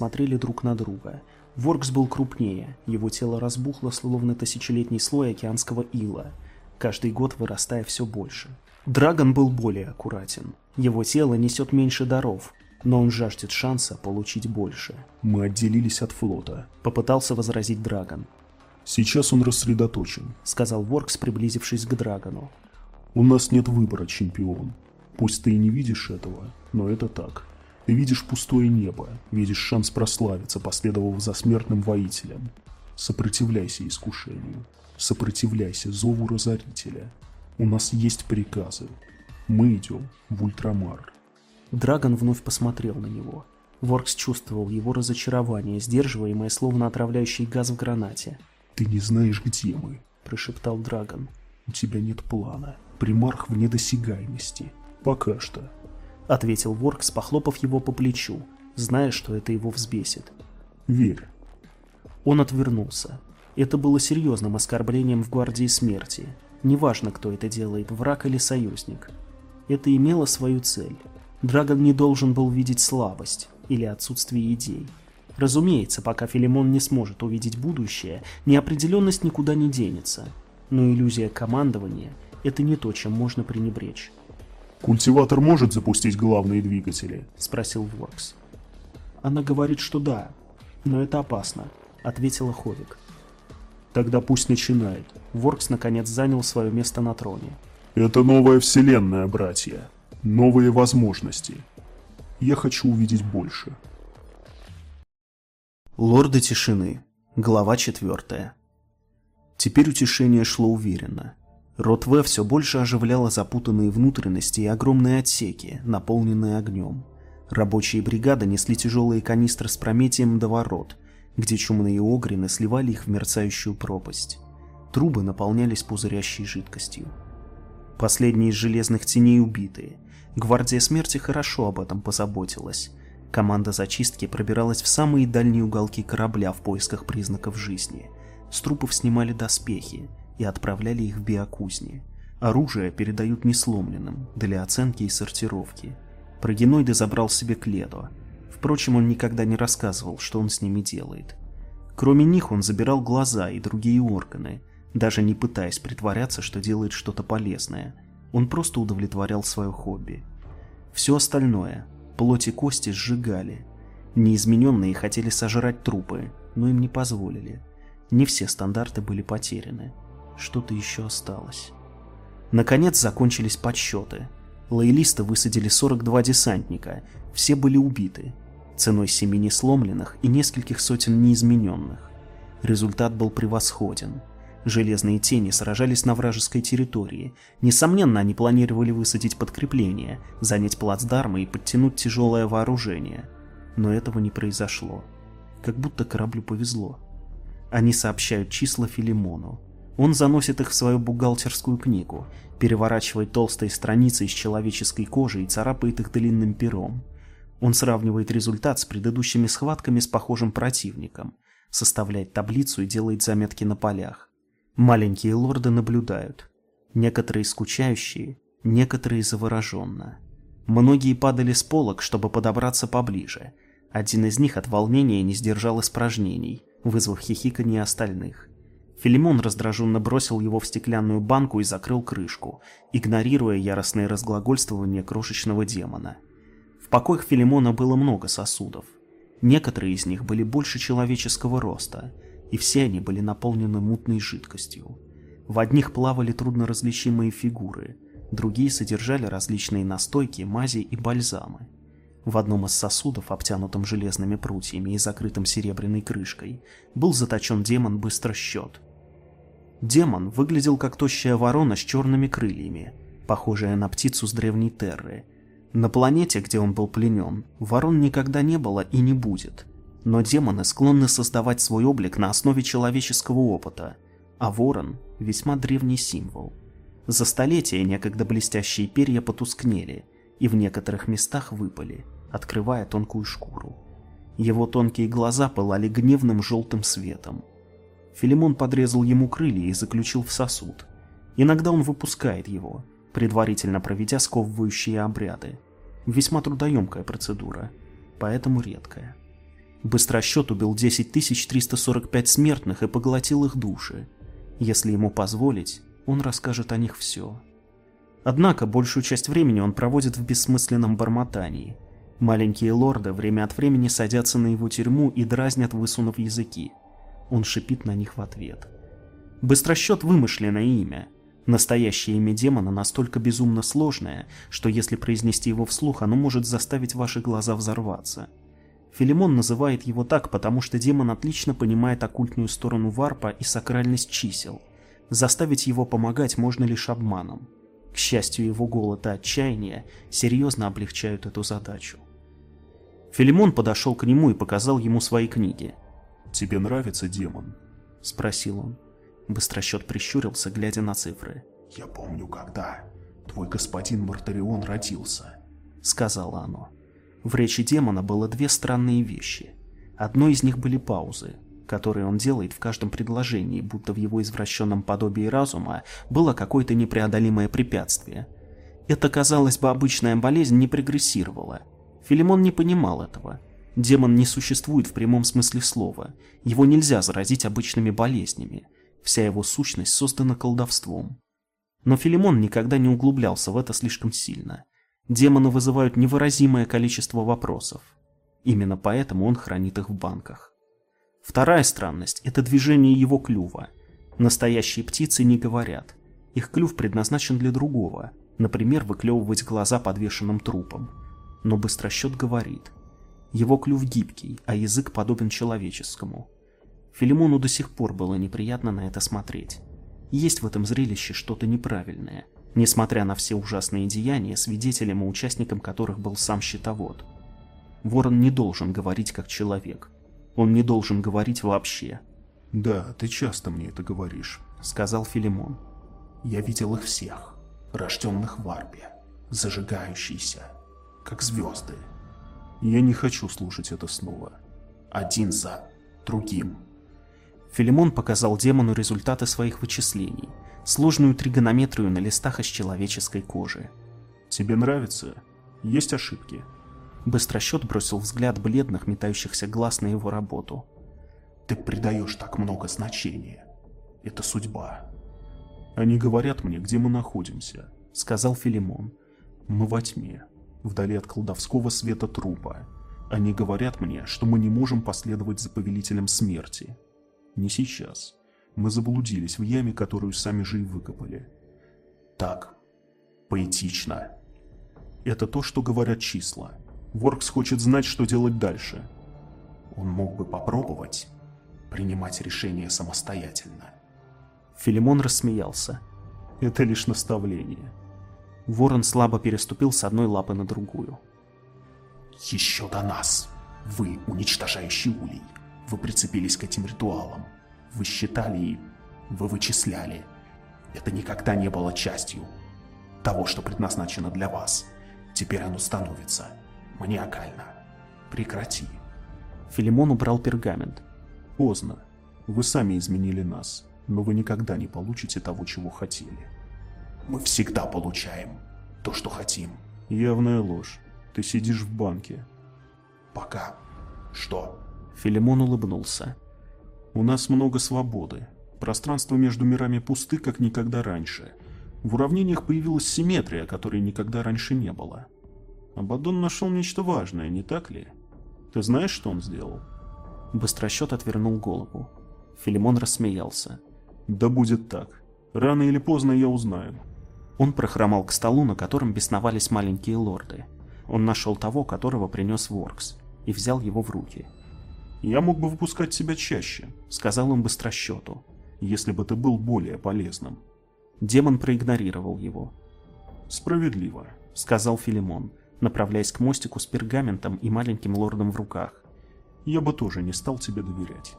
смотрели друг на друга. Воркс был крупнее, его тело разбухло, словно тысячелетний слой океанского ила, каждый год вырастая все больше. Драгон был более аккуратен. Его тело несет меньше даров, но он жаждет шанса получить больше. «Мы отделились от флота», — попытался возразить Драгон. «Сейчас он рассредоточен», — сказал Воркс, приблизившись к Драгону. «У нас нет выбора, чемпион. Пусть ты и не видишь этого, но это так. Ты видишь пустое небо, видишь шанс прославиться, последовав за смертным воителем. Сопротивляйся искушению, сопротивляйся зову Разорителя. У нас есть приказы. Мы идем в Ультрамар. Драгон вновь посмотрел на него. Воркс чувствовал его разочарование, сдерживаемое словно отравляющий газ в гранате. «Ты не знаешь, где мы», – прошептал Драгон. «У тебя нет плана. Примарх в недосягаемости. Пока что ответил Воркс, похлопав его по плечу, зная, что это его взбесит. «Верь». Он отвернулся. Это было серьезным оскорблением в Гвардии Смерти. Неважно, кто это делает, враг или союзник. Это имело свою цель. Драгон не должен был видеть слабость или отсутствие идей. Разумеется, пока Филимон не сможет увидеть будущее, неопределенность никуда не денется. Но иллюзия командования – это не то, чем можно пренебречь. «Культиватор может запустить главные двигатели?» – спросил Воркс. «Она говорит, что да, но это опасно», – ответила Ховик. «Тогда пусть начинает». Воркс наконец занял свое место на троне. «Это новая вселенная, братья. Новые возможности. Я хочу увидеть больше». Лорды тишины. Глава четвертая. Теперь утешение шло уверенно. Ротве все больше оживляла запутанные внутренности и огромные отсеки, наполненные огнем. Рабочие бригады несли тяжелые канистры с прометием до ворот, где чумные огрины сливали их в мерцающую пропасть. Трубы наполнялись пузырящей жидкостью. Последние из железных теней убитые. Гвардия смерти хорошо об этом позаботилась. Команда зачистки пробиралась в самые дальние уголки корабля в поисках признаков жизни. С трупов снимали доспехи, и отправляли их в биокузни. Оружие передают несломленным, для оценки и сортировки. Прогеноиды забрал себе Кледо. Впрочем, он никогда не рассказывал, что он с ними делает. Кроме них он забирал глаза и другие органы, даже не пытаясь притворяться, что делает что-то полезное. Он просто удовлетворял свое хобби. Все остальное, плоть и кости сжигали. Неизмененные хотели сожрать трупы, но им не позволили. Не все стандарты были потеряны что-то еще осталось. Наконец закончились подсчеты. Лоялисты высадили 42 десантника, все были убиты, ценой семи несломленных и нескольких сотен неизмененных. Результат был превосходен. Железные тени сражались на вражеской территории. Несомненно, они планировали высадить подкрепление, занять плацдармы и подтянуть тяжелое вооружение. Но этого не произошло. Как будто кораблю повезло. Они сообщают числа Филимону. Он заносит их в свою бухгалтерскую книгу, переворачивает толстые страницы из человеческой кожи и царапает их длинным пером. Он сравнивает результат с предыдущими схватками с похожим противником, составляет таблицу и делает заметки на полях. Маленькие лорды наблюдают. Некоторые скучающие, некоторые завороженно. Многие падали с полок, чтобы подобраться поближе. Один из них от волнения не сдержал испражнений, вызвав хихиканье остальных. Филимон раздраженно бросил его в стеклянную банку и закрыл крышку, игнорируя яростное разглагольствование крошечного демона. В покоях Филимона было много сосудов. Некоторые из них были больше человеческого роста, и все они были наполнены мутной жидкостью. В одних плавали трудноразличимые фигуры, другие содержали различные настойки, мази и бальзамы. В одном из сосудов, обтянутом железными прутьями и закрытым серебряной крышкой, был заточен демон Быстросчет, Демон выглядел как тощая ворона с черными крыльями, похожая на птицу с древней Терры. На планете, где он был пленен, ворон никогда не было и не будет. Но демоны склонны создавать свой облик на основе человеческого опыта, а ворон – весьма древний символ. За столетия некогда блестящие перья потускнели и в некоторых местах выпали, открывая тонкую шкуру. Его тонкие глаза пылали гневным желтым светом, Филимон подрезал ему крылья и заключил в сосуд. Иногда он выпускает его, предварительно проведя сковывающие обряды. Весьма трудоемкая процедура, поэтому редкая. Быстросчет убил 10345 смертных и поглотил их души. Если ему позволить, он расскажет о них все. Однако большую часть времени он проводит в бессмысленном бормотании. Маленькие лорды время от времени садятся на его тюрьму и дразнят, высунув языки. Он шипит на них в ответ. Быстросчет – вымышленное имя. Настоящее имя демона настолько безумно сложное, что если произнести его вслух, оно может заставить ваши глаза взорваться. Филимон называет его так, потому что демон отлично понимает оккультную сторону варпа и сакральность чисел. Заставить его помогать можно лишь обманом. К счастью, его голод и отчаяние серьезно облегчают эту задачу. Филимон подошел к нему и показал ему свои книги. «Тебе нравится демон?» – спросил он. Быстросчет прищурился, глядя на цифры. «Я помню, когда твой господин Мартарион родился», — сказала оно. В речи демона было две странные вещи. Одной из них были паузы, которые он делает в каждом предложении, будто в его извращенном подобии разума было какое-то непреодолимое препятствие. Это, казалось бы, обычная болезнь не прогрессировала. Филимон не понимал этого. Демон не существует в прямом смысле слова. Его нельзя заразить обычными болезнями. Вся его сущность создана колдовством. Но Филимон никогда не углублялся в это слишком сильно. Демоны вызывают невыразимое количество вопросов. Именно поэтому он хранит их в банках. Вторая странность – это движение его клюва. Настоящие птицы не говорят. Их клюв предназначен для другого, например, выклевывать глаза подвешенным трупом. Но быстросчет говорит. Его клюв гибкий, а язык подобен человеческому – Филимону до сих пор было неприятно на это смотреть. Есть в этом зрелище что-то неправильное, несмотря на все ужасные деяния, свидетелем и участником которых был сам щитовод. Ворон не должен говорить как человек. Он не должен говорить вообще. «Да, ты часто мне это говоришь», — сказал Филимон. «Я видел их всех, рожденных в Арбе, зажигающиеся, как звезды. Я не хочу слушать это снова. Один за другим». Филимон показал демону результаты своих вычислений, сложную тригонометрию на листах из человеческой кожи. «Тебе нравится? Есть ошибки?» Быстросчет бросил взгляд бледных, метающихся глаз на его работу. «Ты придаешь так много значения. Это судьба». «Они говорят мне, где мы находимся», — сказал Филимон. «Мы во тьме, вдали от колдовского света трупа. Они говорят мне, что мы не можем последовать за повелителем смерти, не сейчас. Мы заблудились в яме, которую сами же и выкопали. Так, поэтично. Это то, что говорят числа. Воркс хочет знать, что делать дальше. Он мог бы попробовать принимать решения самостоятельно. Филимон рассмеялся. Это лишь наставление. Ворон слабо переступил с одной лапы на другую. Еще до нас, вы, уничтожающий улей, вы прицепились к этим ритуалам. Вы считали и вы вычисляли. Это никогда не было частью того, что предназначено для вас. Теперь оно становится маниакально. Прекрати. Филимон убрал пергамент. Поздно. Вы сами изменили нас, но вы никогда не получите того, чего хотели. Мы всегда получаем то, что хотим. Явная ложь. Ты сидишь в банке. Пока. Что? Филимон улыбнулся. «У нас много свободы. Пространство между мирами пусты, как никогда раньше. В уравнениях появилась симметрия, которой никогда раньше не было. Абадон нашел нечто важное, не так ли? Ты знаешь, что он сделал?» Быстросчет отвернул голову. Филимон рассмеялся. «Да будет так. Рано или поздно я узнаю». Он прохромал к столу, на котором бесновались маленькие лорды. Он нашел того, которого принес Воркс, и взял его в руки. «Я мог бы выпускать тебя чаще», — сказал он быстросчету, «если бы ты был более полезным». Демон проигнорировал его. «Справедливо», — сказал Филимон, направляясь к мостику с пергаментом и маленьким лордом в руках. «Я бы тоже не стал тебе доверять».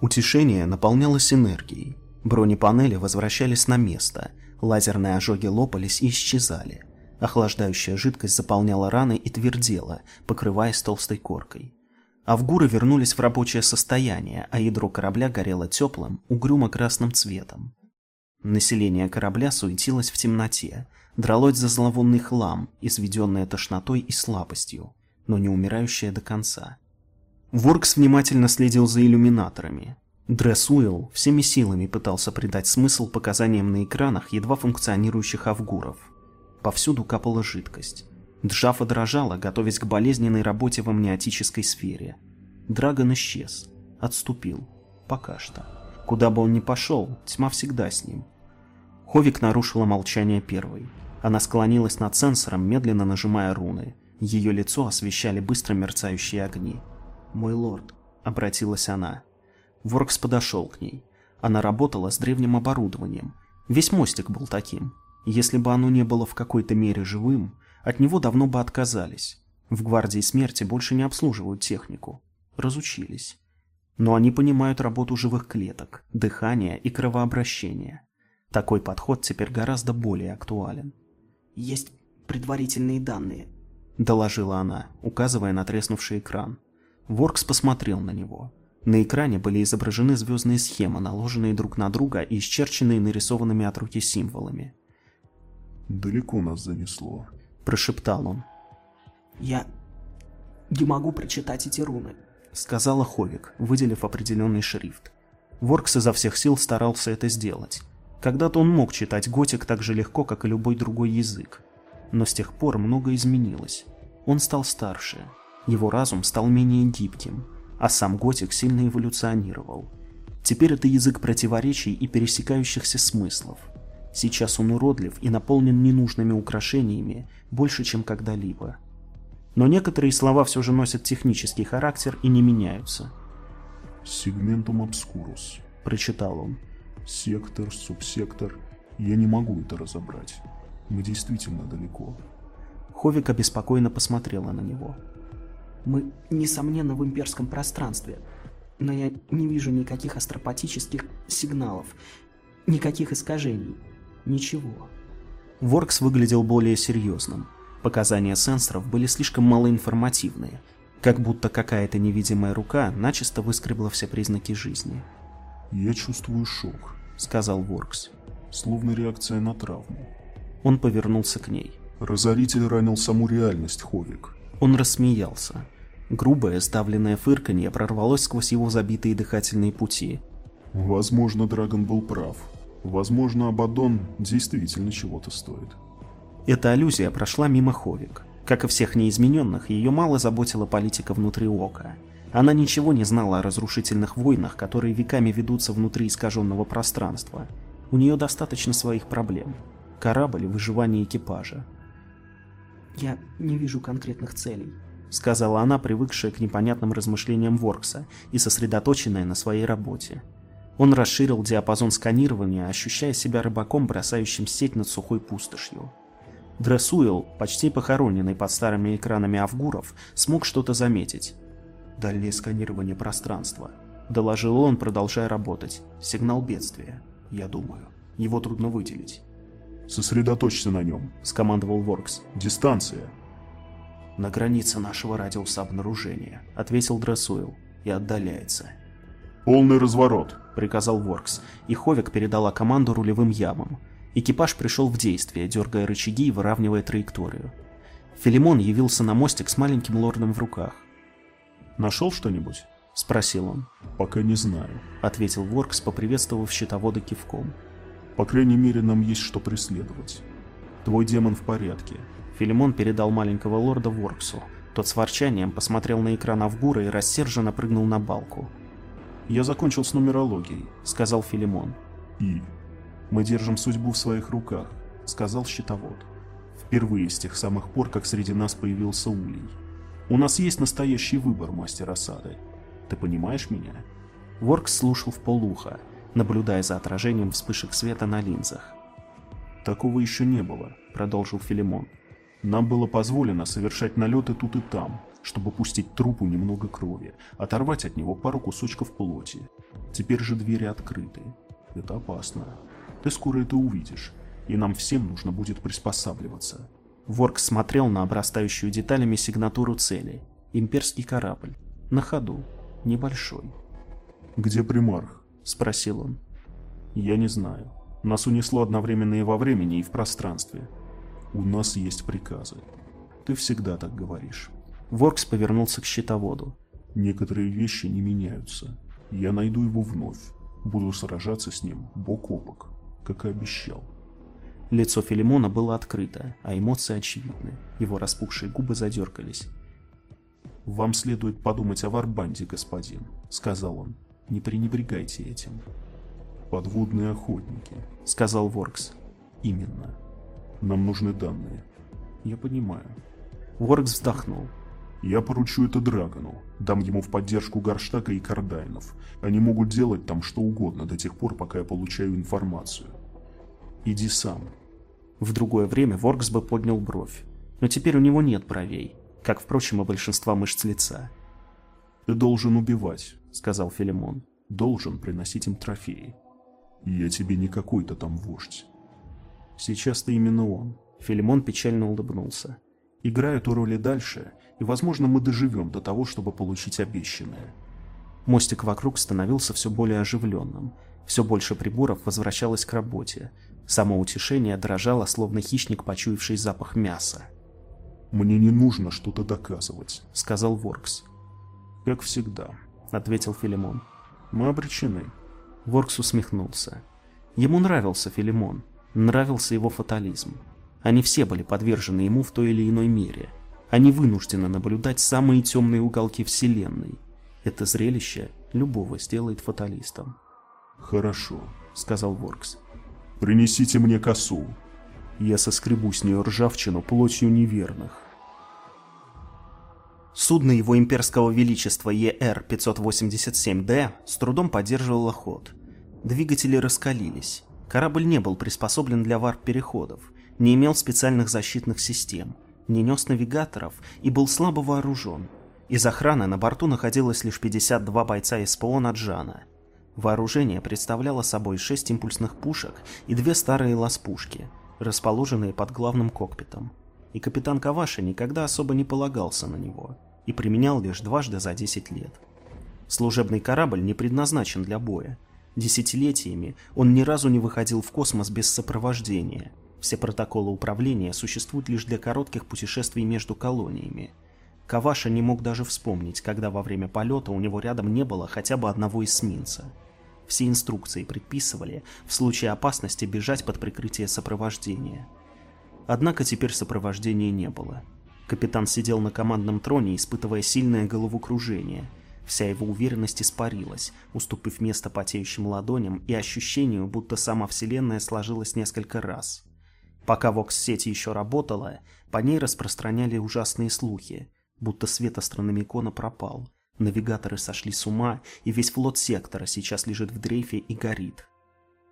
Утешение наполнялось энергией. Бронепанели возвращались на место, лазерные ожоги лопались и исчезали. Охлаждающая жидкость заполняла раны и твердела, покрываясь толстой коркой. Авгуры вернулись в рабочее состояние, а ядро корабля горело теплым, угрюмо-красным цветом. Население корабля суетилось в темноте, дралось за зловонный хлам, изведенное тошнотой и слабостью, но не умирающее до конца. Воркс внимательно следил за иллюминаторами. Дрессуэлл всеми силами пытался придать смысл показаниям на экранах едва функционирующих авгуров. Повсюду капала жидкость. Джафа дрожала, готовясь к болезненной работе в амниотической сфере. Драгон исчез. Отступил. Пока что. Куда бы он ни пошел, тьма всегда с ним. Ховик нарушила молчание первой. Она склонилась над сенсором, медленно нажимая руны. Ее лицо освещали быстро мерцающие огни. «Мой лорд», — обратилась она. Воркс подошел к ней. Она работала с древним оборудованием. Весь мостик был таким. Если бы оно не было в какой-то мере живым, от него давно бы отказались. В Гвардии Смерти больше не обслуживают технику. Разучились. Но они понимают работу живых клеток, дыхание и кровообращение. Такой подход теперь гораздо более актуален. «Есть предварительные данные», — доложила она, указывая на треснувший экран. Воркс посмотрел на него. На экране были изображены звездные схемы, наложенные друг на друга и исчерченные нарисованными от руки символами. «Далеко нас занесло», — прошептал он. «Я не могу прочитать эти руны», — сказала Ховик, выделив определенный шрифт. Воркс изо всех сил старался это сделать. Когда-то он мог читать готик так же легко, как и любой другой язык. Но с тех пор многое изменилось. Он стал старше. Его разум стал менее гибким, а сам готик сильно эволюционировал. Теперь это язык противоречий и пересекающихся смыслов. Сейчас он уродлив и наполнен ненужными украшениями больше, чем когда-либо. Но некоторые слова все же носят технический характер и не меняются. «Сегментум обскурус», — прочитал он. «Сектор, субсектор. Я не могу это разобрать. Мы действительно далеко». Ховик обеспокоенно посмотрела на него. Мы, несомненно, в имперском пространстве, но я не вижу никаких астропатических сигналов, никаких искажений, ничего. Воркс выглядел более серьезным. Показания сенсоров были слишком малоинформативные, как будто какая-то невидимая рука начисто выскребла все признаки жизни. «Я чувствую шок», — сказал Воркс, — «словно реакция на травму». Он повернулся к ней. «Разоритель ранил саму реальность, Ховик». Он рассмеялся. Грубое, сдавленное фырканье прорвалось сквозь его забитые дыхательные пути. Возможно, Драгон был прав. Возможно, Абадон действительно чего-то стоит. Эта аллюзия прошла мимо Ховик. Как и всех неизмененных, ее мало заботила политика внутри Ока. Она ничего не знала о разрушительных войнах, которые веками ведутся внутри искаженного пространства. У нее достаточно своих проблем. Корабль и выживание экипажа. «Я не вижу конкретных целей», — сказала она, привыкшая к непонятным размышлениям Воркса и сосредоточенная на своей работе. Он расширил диапазон сканирования, ощущая себя рыбаком, бросающим сеть над сухой пустошью. Дрессуэлл, почти похороненный под старыми экранами Авгуров, смог что-то заметить. «Дальнее сканирование пространства», — доложил он, продолжая работать. «Сигнал бедствия, я думаю. Его трудно выделить». «Сосредоточься на нем», — скомандовал Воркс. «Дистанция». «На границе нашего радиуса обнаружения», — ответил Дрессуэлл, — «и отдаляется». «Полный разворот», — приказал Воркс, и Ховик передала команду рулевым ямам. Экипаж пришел в действие, дергая рычаги и выравнивая траекторию. Филимон явился на мостик с маленьким лордом в руках. «Нашел что-нибудь?» — спросил он. «Пока не знаю», — ответил Воркс, поприветствовав щитовода кивком. «По крайней мере, нам есть что преследовать. Твой демон в порядке, Филимон передал маленького лорда Ворксу. Тот с ворчанием посмотрел на экран Авгура и рассерженно прыгнул на балку. «Я закончил с нумерологией», — сказал Филимон. «И?» «Мы держим судьбу в своих руках», — сказал щитовод. «Впервые с тех самых пор, как среди нас появился Улей. У нас есть настоящий выбор, мастер осады. Ты понимаешь меня?» Воркс слушал в полуха, наблюдая за отражением вспышек света на линзах. «Такого еще не было», — продолжил Филимон. Нам было позволено совершать налеты тут и там, чтобы пустить трупу немного крови, оторвать от него пару кусочков плоти. Теперь же двери открыты. Это опасно. Ты скоро это увидишь, и нам всем нужно будет приспосабливаться. Ворк смотрел на обрастающую деталями сигнатуру цели. Имперский корабль. На ходу. Небольшой. «Где примарх?» – спросил он. «Я не знаю. Нас унесло одновременно и во времени, и в пространстве. У нас есть приказы. Ты всегда так говоришь. Воркс повернулся к щитоводу. Некоторые вещи не меняются. Я найду его вновь. Буду сражаться с ним бок о бок, как и обещал. Лицо Филимона было открыто, а эмоции очевидны. Его распухшие губы задергались. «Вам следует подумать о Варбанде, господин», — сказал он. «Не пренебрегайте этим». «Подводные охотники», — сказал Воркс. «Именно. Нам нужны данные». «Я понимаю». Воркс вздохнул. «Я поручу это Драгону. Дам ему в поддержку Горштака и Кардайнов. Они могут делать там что угодно до тех пор, пока я получаю информацию. Иди сам». В другое время Воркс бы поднял бровь. Но теперь у него нет бровей как, впрочем, и большинства мышц лица. «Ты должен убивать», — сказал Филимон. «Должен приносить им трофеи. Я тебе не какой-то там вождь». «Сейчас ты именно он», — Филимон печально улыбнулся. «Играю эту роль и дальше, и, возможно, мы доживем до того, чтобы получить обещанное». Мостик вокруг становился все более оживленным. Все больше приборов возвращалось к работе. Само утешение дрожало, словно хищник, почуявший запах мяса. «Мне не нужно что-то доказывать», — сказал Воркс. «Как всегда», — ответил Филимон. «Мы обречены». Воркс усмехнулся. Ему нравился Филимон, нравился его фатализм. Они все были подвержены ему в той или иной мере. Они вынуждены наблюдать самые темные уголки Вселенной. Это зрелище любого сделает фаталистом. «Хорошо», — сказал Воркс. «Принесите мне косу», я соскребу с нее ржавчину плотью неверных. Судно его имперского величества ЕР-587Д с трудом поддерживало ход. Двигатели раскалились. Корабль не был приспособлен для варп-переходов, не имел специальных защитных систем, не нес навигаторов и был слабо вооружен. Из охраны на борту находилось лишь 52 бойца СПО Наджана. Вооружение представляло собой 6 импульсных пушек и две старые лаз-пушки – расположенные под главным кокпитом, и капитан Каваши никогда особо не полагался на него и применял лишь дважды за 10 лет. Служебный корабль не предназначен для боя. Десятилетиями он ни разу не выходил в космос без сопровождения. Все протоколы управления существуют лишь для коротких путешествий между колониями. Каваша не мог даже вспомнить, когда во время полета у него рядом не было хотя бы одного эсминца – все инструкции предписывали в случае опасности бежать под прикрытие сопровождения. Однако теперь сопровождения не было. Капитан сидел на командном троне, испытывая сильное головокружение. Вся его уверенность испарилась, уступив место потеющим ладоням и ощущению, будто сама Вселенная сложилась несколько раз. Пока Вокс-сеть еще работала, по ней распространяли ужасные слухи, будто свет астрономикона пропал, Навигаторы сошли с ума, и весь флот сектора сейчас лежит в дрейфе и горит.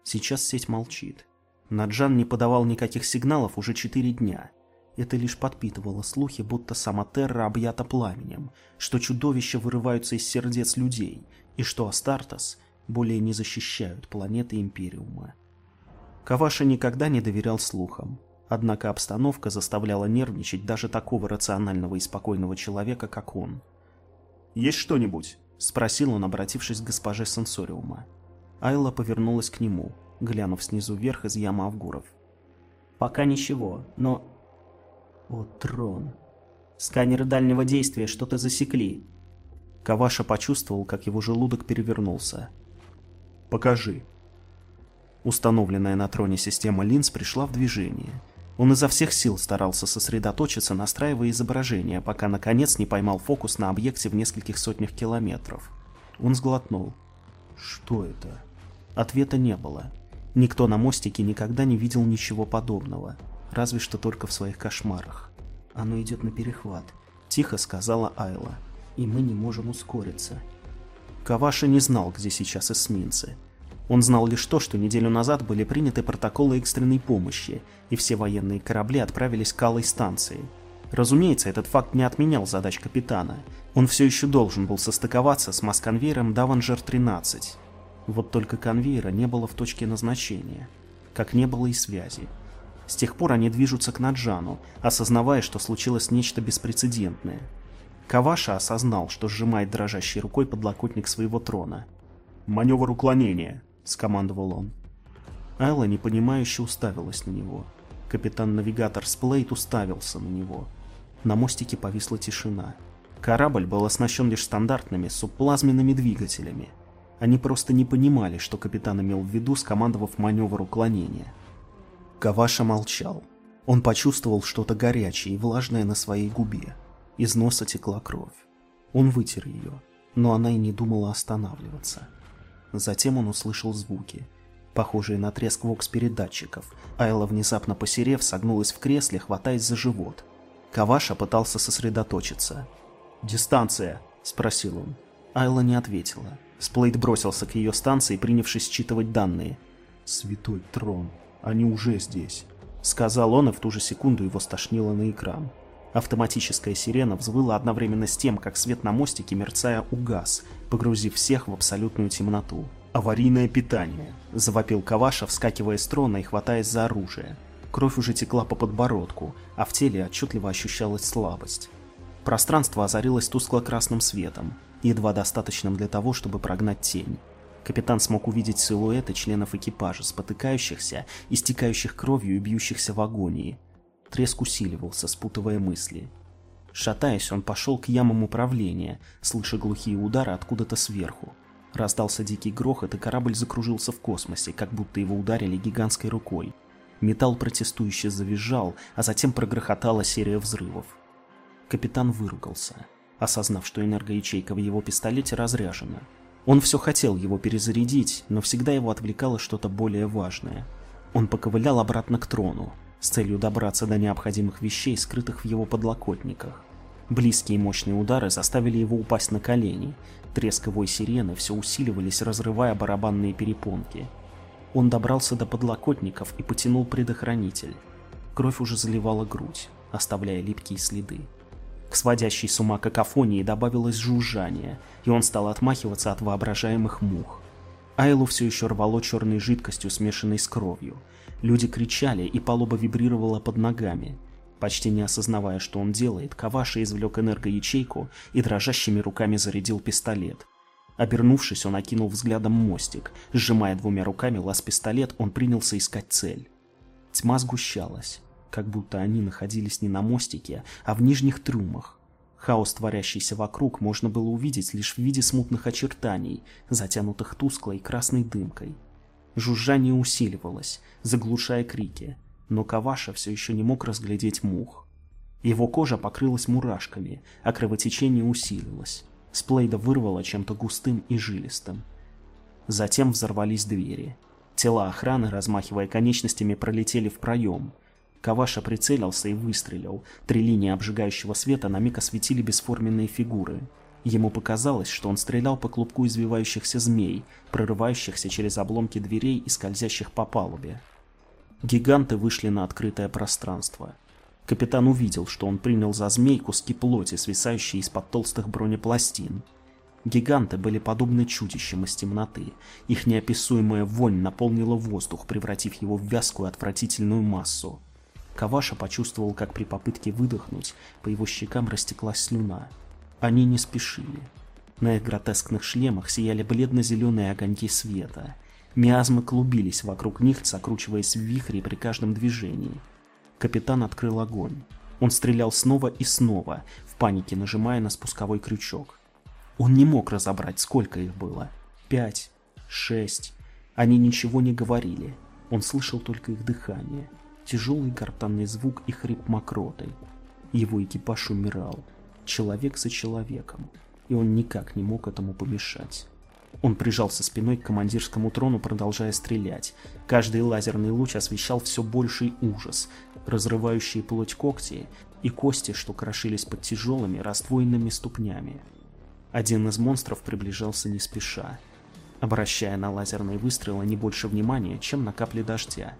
Сейчас сеть молчит. Наджан не подавал никаких сигналов уже четыре дня. Это лишь подпитывало слухи, будто сама Терра объята пламенем, что чудовища вырываются из сердец людей, и что Астартес более не защищают планеты Империума. Каваша никогда не доверял слухам, однако обстановка заставляла нервничать даже такого рационального и спокойного человека, как он – «Есть что-нибудь?» — спросил он, обратившись к госпоже Сенсориума. Айла повернулась к нему, глянув снизу вверх из ямы Авгуров. «Пока ничего, но...» «О, трон!» «Сканеры дальнего действия что-то засекли!» Каваша почувствовал, как его желудок перевернулся. «Покажи!» Установленная на троне система линз пришла в движение — он изо всех сил старался сосредоточиться, настраивая изображение, пока наконец не поймал фокус на объекте в нескольких сотнях километров. Он сглотнул. Что это? Ответа не было. Никто на мостике никогда не видел ничего подобного, разве что только в своих кошмарах. «Оно идет на перехват», — тихо сказала Айла. «И мы не можем ускориться». Каваша не знал, где сейчас эсминцы. Он знал лишь то, что неделю назад были приняты протоколы экстренной помощи, и все военные корабли отправились к Алой станции. Разумеется, этот факт не отменял задач капитана. Он все еще должен был состыковаться с масс-конвейером Даванжер-13. Вот только конвейера не было в точке назначения, как не было и связи. С тех пор они движутся к Наджану, осознавая, что случилось нечто беспрецедентное. Каваша осознал, что сжимает дрожащей рукой подлокотник своего трона. «Маневр уклонения», — скомандовал он. Айла непонимающе уставилась на него. Капитан-навигатор Сплейт уставился на него. На мостике повисла тишина. Корабль был оснащен лишь стандартными субплазменными двигателями. Они просто не понимали, что капитан имел в виду, скомандовав маневр уклонения. Каваша молчал. Он почувствовал что-то горячее и влажное на своей губе. Из носа текла кровь. Он вытер ее, но она и не думала останавливаться. Затем он услышал звуки, похожие на треск вокс-передатчиков. Айла, внезапно посерев, согнулась в кресле, хватаясь за живот. Каваша пытался сосредоточиться. «Дистанция?» – спросил он. Айла не ответила. Сплейд бросился к ее станции, принявшись считывать данные. «Святой трон, они уже здесь», — сказал он, и в ту же секунду его стошнило на экран. Автоматическая сирена взвыла одновременно с тем, как свет на мостике, мерцая, угас, погрузив всех в абсолютную темноту. «Аварийное питание!» – завопил Каваша, вскакивая с трона и хватаясь за оружие. Кровь уже текла по подбородку, а в теле отчетливо ощущалась слабость. Пространство озарилось тускло-красным светом, едва достаточным для того, чтобы прогнать тень. Капитан смог увидеть силуэты членов экипажа, спотыкающихся, истекающих кровью и бьющихся в агонии. Треск усиливался, спутывая мысли. Шатаясь, он пошел к ямам управления, слыша глухие удары откуда-то сверху. Раздался дикий грохот, и корабль закружился в космосе, как будто его ударили гигантской рукой. Металл протестующе завизжал, а затем прогрохотала серия взрывов. Капитан выругался, осознав, что энергоячейка в его пистолете разряжена. Он все хотел его перезарядить, но всегда его отвлекало что-то более важное. Он поковылял обратно к трону, с целью добраться до необходимых вещей, скрытых в его подлокотниках. Близкие мощные удары заставили его упасть на колени. Треск его сирены все усиливались, разрывая барабанные перепонки. Он добрался до подлокотников и потянул предохранитель. Кровь уже заливала грудь, оставляя липкие следы. К сводящей с ума какофонии добавилось жужжание, и он стал отмахиваться от воображаемых мух. Айлу все еще рвало черной жидкостью, смешанной с кровью. Люди кричали, и палуба вибрировала под ногами. Почти не осознавая, что он делает, Каваша извлек энергоячейку и дрожащими руками зарядил пистолет. Обернувшись, он окинул взглядом мостик. Сжимая двумя руками лаз-пистолет, он принялся искать цель. Тьма сгущалась как будто они находились не на мостике, а в нижних трюмах. Хаос, творящийся вокруг, можно было увидеть лишь в виде смутных очертаний, затянутых тусклой красной дымкой. Жужжание усиливалось, заглушая крики, но Каваша все еще не мог разглядеть мух. Его кожа покрылась мурашками, а кровотечение усилилось. Сплейда вырвало чем-то густым и жилистым. Затем взорвались двери. Тела охраны, размахивая конечностями, пролетели в проем, Каваша прицелился и выстрелил. Три линии обжигающего света на миг осветили бесформенные фигуры. Ему показалось, что он стрелял по клубку извивающихся змей, прорывающихся через обломки дверей и скользящих по палубе. Гиганты вышли на открытое пространство. Капитан увидел, что он принял за змей куски плоти, свисающие из-под толстых бронепластин. Гиганты были подобны чудищам из темноты. Их неописуемая вонь наполнила воздух, превратив его в вязкую отвратительную массу. Каваша почувствовал, как при попытке выдохнуть по его щекам растеклась слюна. Они не спешили. На их гротескных шлемах сияли бледно-зеленые огоньки света. Миазмы клубились вокруг них, закручиваясь в вихре при каждом движении. Капитан открыл огонь. Он стрелял снова и снова, в панике нажимая на спусковой крючок. Он не мог разобрать, сколько их было. Пять, шесть. Они ничего не говорили. Он слышал только их дыхание тяжелый гортанный звук и хрип мокроты. Его экипаж умирал, человек за человеком, и он никак не мог этому помешать. Он прижался спиной к командирскому трону, продолжая стрелять. Каждый лазерный луч освещал все больший ужас, разрывающие плоть когти и кости, что крошились под тяжелыми, раздвоенными ступнями. Один из монстров приближался не спеша, обращая на лазерные выстрелы не больше внимания, чем на капли дождя.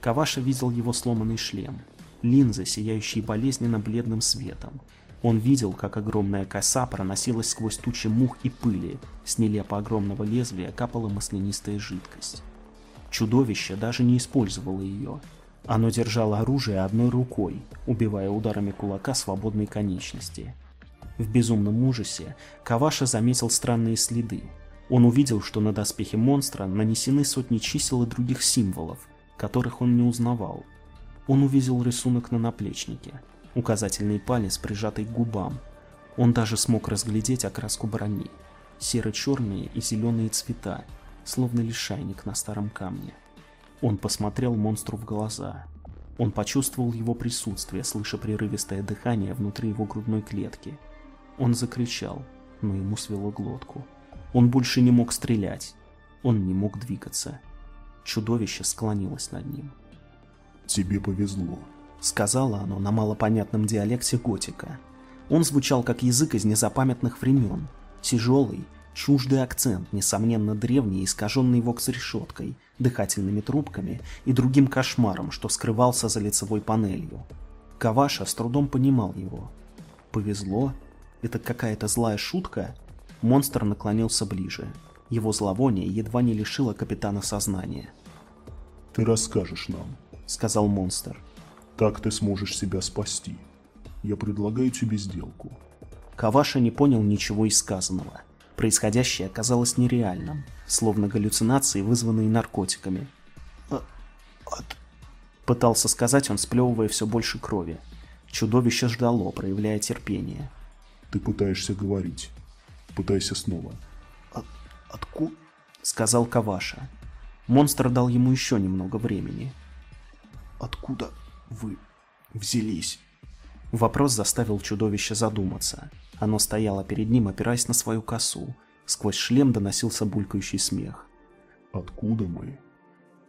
Каваша видел его сломанный шлем, линзы, сияющие болезненно бледным светом. Он видел, как огромная коса проносилась сквозь тучи мух и пыли, с нелепо огромного лезвия капала маслянистая жидкость. Чудовище даже не использовало ее. Оно держало оружие одной рукой, убивая ударами кулака свободной конечности. В безумном ужасе Каваша заметил странные следы. Он увидел, что на доспехе монстра нанесены сотни чисел и других символов, которых он не узнавал. Он увидел рисунок на наплечнике, указательный палец, прижатый к губам. Он даже смог разглядеть окраску брони. Серо-черные и зеленые цвета, словно лишайник на старом камне. Он посмотрел монстру в глаза. Он почувствовал его присутствие, слыша прерывистое дыхание внутри его грудной клетки. Он закричал, но ему свело глотку. Он больше не мог стрелять. Он не мог двигаться. Чудовище склонилось над ним. «Тебе повезло», — сказала оно на малопонятном диалекте готика. Он звучал как язык из незапамятных времен. Тяжелый, чуждый акцент, несомненно древний, искаженный вокс-решеткой, дыхательными трубками и другим кошмаром, что скрывался за лицевой панелью. Каваша с трудом понимал его. Повезло? Это какая-то злая шутка? Монстр наклонился ближе. Его зловоние едва не лишило капитана сознания. «Ты расскажешь нам», — сказал монстр. «Так ты сможешь себя спасти. Я предлагаю тебе сделку». Каваша не понял ничего из сказанного. Происходящее оказалось нереальным, словно галлюцинации, вызванные наркотиками. «От...» Пытался сказать он, сплевывая все больше крови. Чудовище ждало, проявляя терпение. «Ты пытаешься говорить. Пытайся снова». От... «Откуда?» — сказал Каваша. Монстр дал ему еще немного времени. «Откуда вы взялись?» Вопрос заставил чудовище задуматься. Оно стояло перед ним, опираясь на свою косу. Сквозь шлем доносился булькающий смех. «Откуда мы?»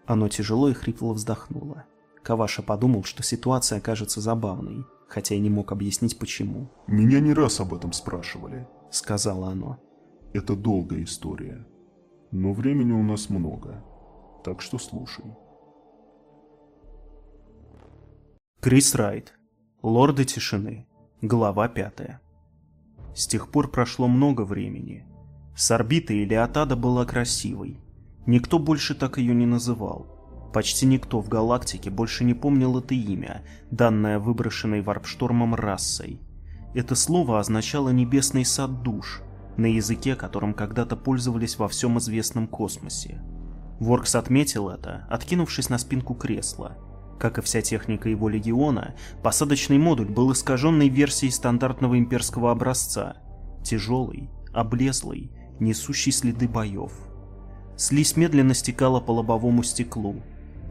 Оно тяжело и хрипло вздохнуло. Каваша подумал, что ситуация кажется забавной, хотя и не мог объяснить почему. «Меня не раз об этом спрашивали», — сказала оно. «Это долгая история. Но времени у нас много, так что слушай». Крис Райт. Лорды тишины. Глава пятая. С тех пор прошло много времени. С орбиты Илиатада была красивой. Никто больше так ее не называл. Почти никто в галактике больше не помнил это имя, данное выброшенной варпштормом расой. Это слово означало «небесный сад душ», на языке, которым когда-то пользовались во всем известном космосе. Воркс отметил это, откинувшись на спинку кресла. Как и вся техника его легиона, посадочный модуль был искаженной версией стандартного имперского образца. Тяжелый, облезлый, несущий следы боев. Слизь медленно стекала по лобовому стеклу.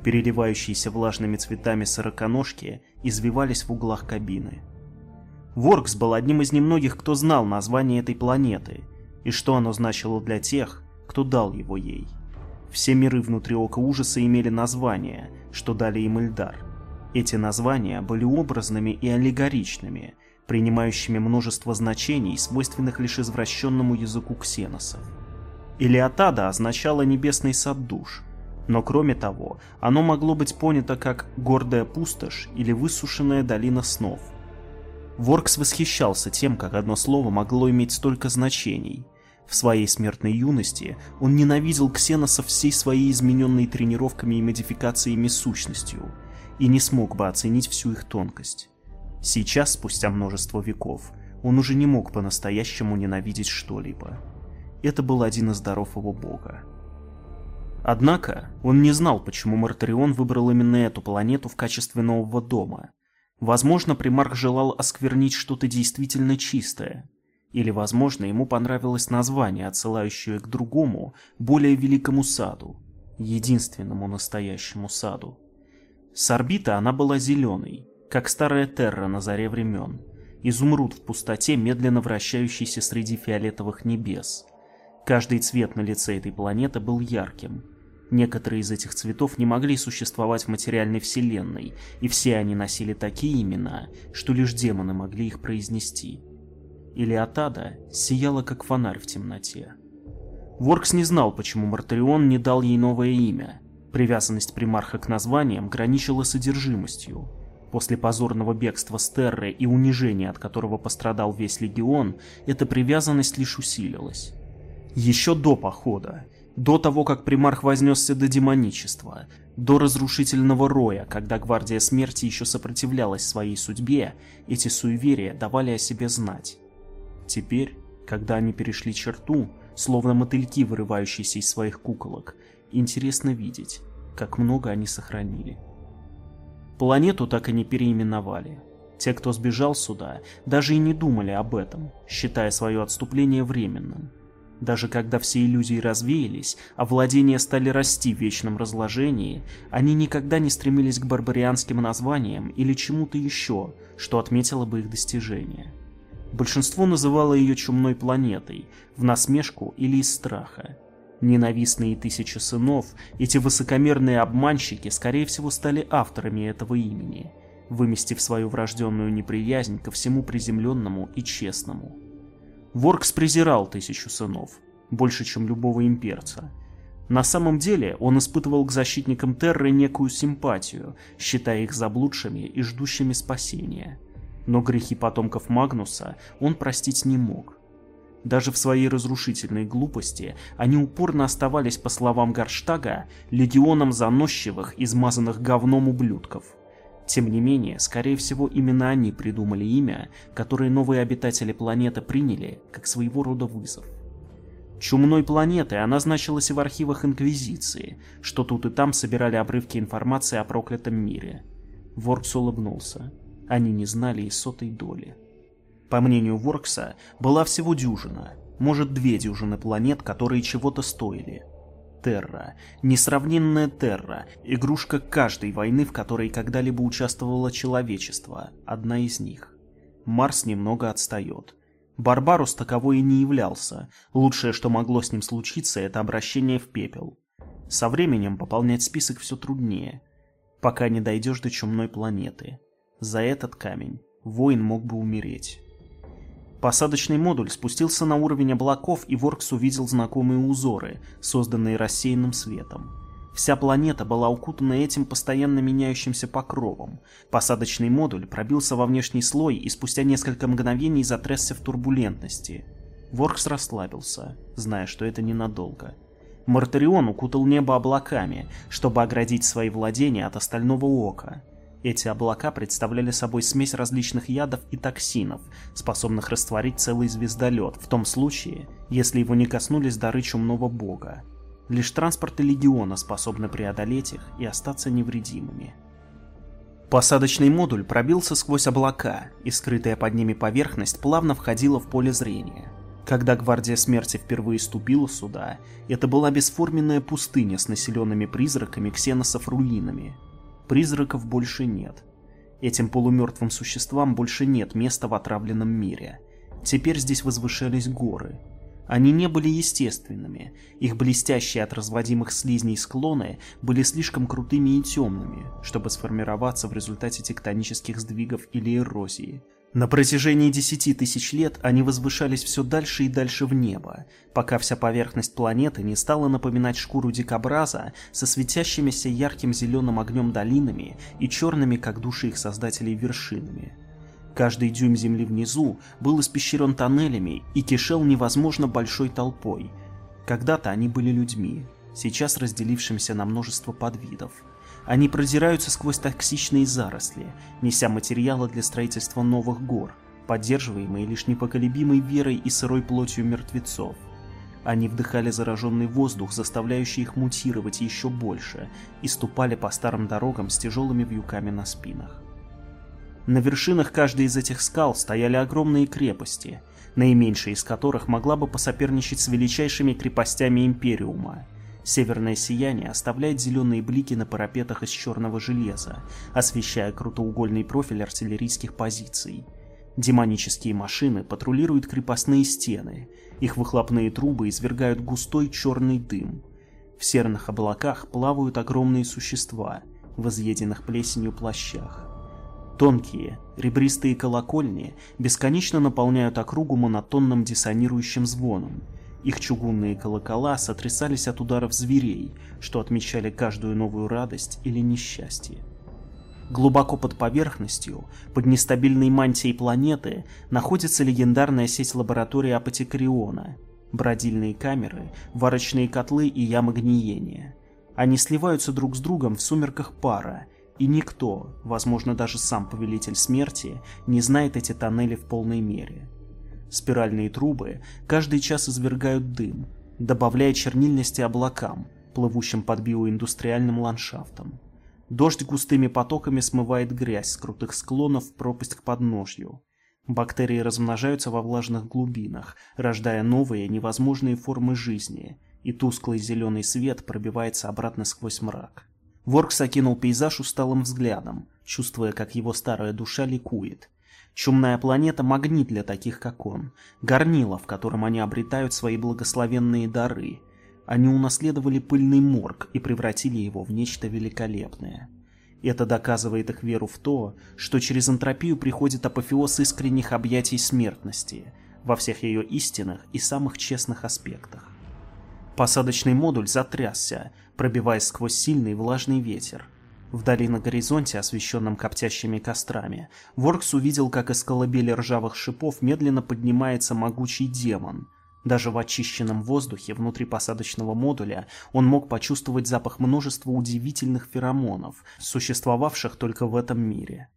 Переливающиеся влажными цветами сороконожки извивались в углах кабины. Воркс был одним из немногих, кто знал название этой планеты и что оно значило для тех, кто дал его ей. Все миры внутри Ока Ужаса имели названия, что дали им Эльдар. Эти названия были образными и аллегоричными, принимающими множество значений, свойственных лишь извращенному языку ксеносов. Илиатада означало «небесный сад душ», но кроме того, оно могло быть понято как «гордая пустошь» или «высушенная долина снов». Воркс восхищался тем, как одно слово могло иметь столько значений – в своей смертной юности он ненавидел ксеносов всей своей измененной тренировками и модификациями сущностью и не смог бы оценить всю их тонкость. Сейчас, спустя множество веков, он уже не мог по-настоящему ненавидеть что-либо. Это был один из даров его бога. Однако, он не знал, почему Мартарион выбрал именно эту планету в качестве нового дома. Возможно, примарх желал осквернить что-то действительно чистое, или, возможно, ему понравилось название, отсылающее к другому, более великому саду, единственному настоящему саду. С орбиты она была зеленой, как старая Терра на заре времен, изумруд в пустоте, медленно вращающийся среди фиолетовых небес. Каждый цвет на лице этой планеты был ярким. Некоторые из этих цветов не могли существовать в материальной вселенной, и все они носили такие имена, что лишь демоны могли их произнести или Атада сияла как фонарь в темноте. Воркс не знал, почему Мартарион не дал ей новое имя. Привязанность примарха к названиям граничила содержимостью. После позорного бегства Стерры и унижения, от которого пострадал весь легион, эта привязанность лишь усилилась. Еще до похода, до того, как примарх вознесся до демоничества, до разрушительного роя, когда гвардия смерти еще сопротивлялась своей судьбе, эти суеверия давали о себе знать. Теперь, когда они перешли черту, словно мотыльки, вырывающиеся из своих куколок, интересно видеть, как много они сохранили. Планету так и не переименовали. Те, кто сбежал сюда, даже и не думали об этом, считая свое отступление временным. Даже когда все иллюзии развеялись, а владения стали расти в вечном разложении, они никогда не стремились к барбарианским названиям или чему-то еще, что отметило бы их достижение. Большинство называло ее чумной планетой, в насмешку или из страха. Ненавистные тысячи сынов, эти высокомерные обманщики, скорее всего, стали авторами этого имени, выместив свою врожденную неприязнь ко всему приземленному и честному. Воркс презирал тысячу сынов, больше, чем любого имперца. На самом деле он испытывал к защитникам Терры некую симпатию, считая их заблудшими и ждущими спасения. Но грехи потомков Магнуса он простить не мог. Даже в своей разрушительной глупости они упорно оставались, по словам Гарштага, легионом заносчивых, измазанных говном ублюдков – тем не менее, скорее всего, именно они придумали имя, которое новые обитатели планеты приняли как своего рода вызов. Чумной планетой она значилась и в архивах Инквизиции, что тут и там собирали обрывки информации о проклятом мире. Воркс улыбнулся. Они не знали и сотой доли. По мнению Воркса, была всего дюжина, может две дюжины планет, которые чего-то стоили – Терра, несравненная Терра, игрушка каждой войны, в которой когда-либо участвовало человечество, одна из них. Марс немного отстает. Барбарус таковой и не являлся, лучшее, что могло с ним случиться, это обращение в пепел. Со временем пополнять список все труднее, пока не дойдешь до чумной планеты. За этот камень воин мог бы умереть. Посадочный модуль спустился на уровень облаков, и Воркс увидел знакомые узоры, созданные рассеянным светом. Вся планета была укутана этим постоянно меняющимся покровом. Посадочный модуль пробился во внешний слой и спустя несколько мгновений затрясся в турбулентности. Воркс расслабился, зная, что это ненадолго. Мартарион укутал небо облаками, чтобы оградить свои владения от остального ока. Эти облака представляли собой смесь различных ядов и токсинов, способных растворить целый звездолет, в том случае, если его не коснулись дары чумного бога. Лишь транспорты Легиона способны преодолеть их и остаться невредимыми. Посадочный модуль пробился сквозь облака, и скрытая под ними поверхность плавно входила в поле зрения. Когда Гвардия Смерти впервые ступила сюда, это была бесформенная пустыня с населенными призраками ксеносов-руинами, Призраков больше нет. Этим полумертвым существам больше нет места в отравленном мире. Теперь здесь возвышались горы. Они не были естественными, их блестящие от разводимых слизней склоны были слишком крутыми и темными, чтобы сформироваться в результате тектонических сдвигов или эрозии – на протяжении десяти тысяч лет они возвышались все дальше и дальше в небо, пока вся поверхность планеты не стала напоминать шкуру дикобраза со светящимися ярким зеленым огнем долинами и черными, как души их создателей, вершинами. Каждый дюйм земли внизу был испещрен тоннелями и кишел невозможно большой толпой. Когда-то они были людьми, сейчас разделившимся на множество подвидов. Они продираются сквозь токсичные заросли, неся материалы для строительства новых гор, поддерживаемые лишь непоколебимой верой и сырой плотью мертвецов. Они вдыхали зараженный воздух, заставляющий их мутировать еще больше, и ступали по старым дорогам с тяжелыми вьюками на спинах. На вершинах каждой из этих скал стояли огромные крепости, наименьшая из которых могла бы посоперничать с величайшими крепостями Империума – Северное сияние оставляет зеленые блики на парапетах из черного железа, освещая крутоугольный профиль артиллерийских позиций. Демонические машины патрулируют крепостные стены, их выхлопные трубы извергают густой черный дым. В серных облаках плавают огромные существа в изъеденных плесенью плащах. Тонкие, ребристые колокольни бесконечно наполняют округу монотонным диссонирующим звоном, их чугунные колокола сотрясались от ударов зверей, что отмечали каждую новую радость или несчастье. Глубоко под поверхностью, под нестабильной мантией планеты, находится легендарная сеть лаборатории Апотекариона, бродильные камеры, варочные котлы и ямы гниения. Они сливаются друг с другом в сумерках пара, и никто, возможно даже сам Повелитель Смерти, не знает эти тоннели в полной мере. Спиральные трубы каждый час извергают дым, добавляя чернильности облакам, плывущим под биоиндустриальным ландшафтом. Дождь густыми потоками смывает грязь с крутых склонов в пропасть к подножью. Бактерии размножаются во влажных глубинах, рождая новые невозможные формы жизни, и тусклый зеленый свет пробивается обратно сквозь мрак. Воркс окинул пейзаж усталым взглядом, чувствуя, как его старая душа ликует. Чумная планета – магнит для таких, как он, горнило, в котором они обретают свои благословенные дары. Они унаследовали пыльный морг и превратили его в нечто великолепное. Это доказывает их веру в то, что через энтропию приходит апофеоз искренних объятий смертности во всех ее истинных и самых честных аспектах. Посадочный модуль затрясся, пробиваясь сквозь сильный влажный ветер. Вдали на горизонте, освещенном коптящими кострами, Воркс увидел, как из колыбели ржавых шипов медленно поднимается могучий демон. Даже в очищенном воздухе внутри посадочного модуля он мог почувствовать запах множества удивительных феромонов, существовавших только в этом мире.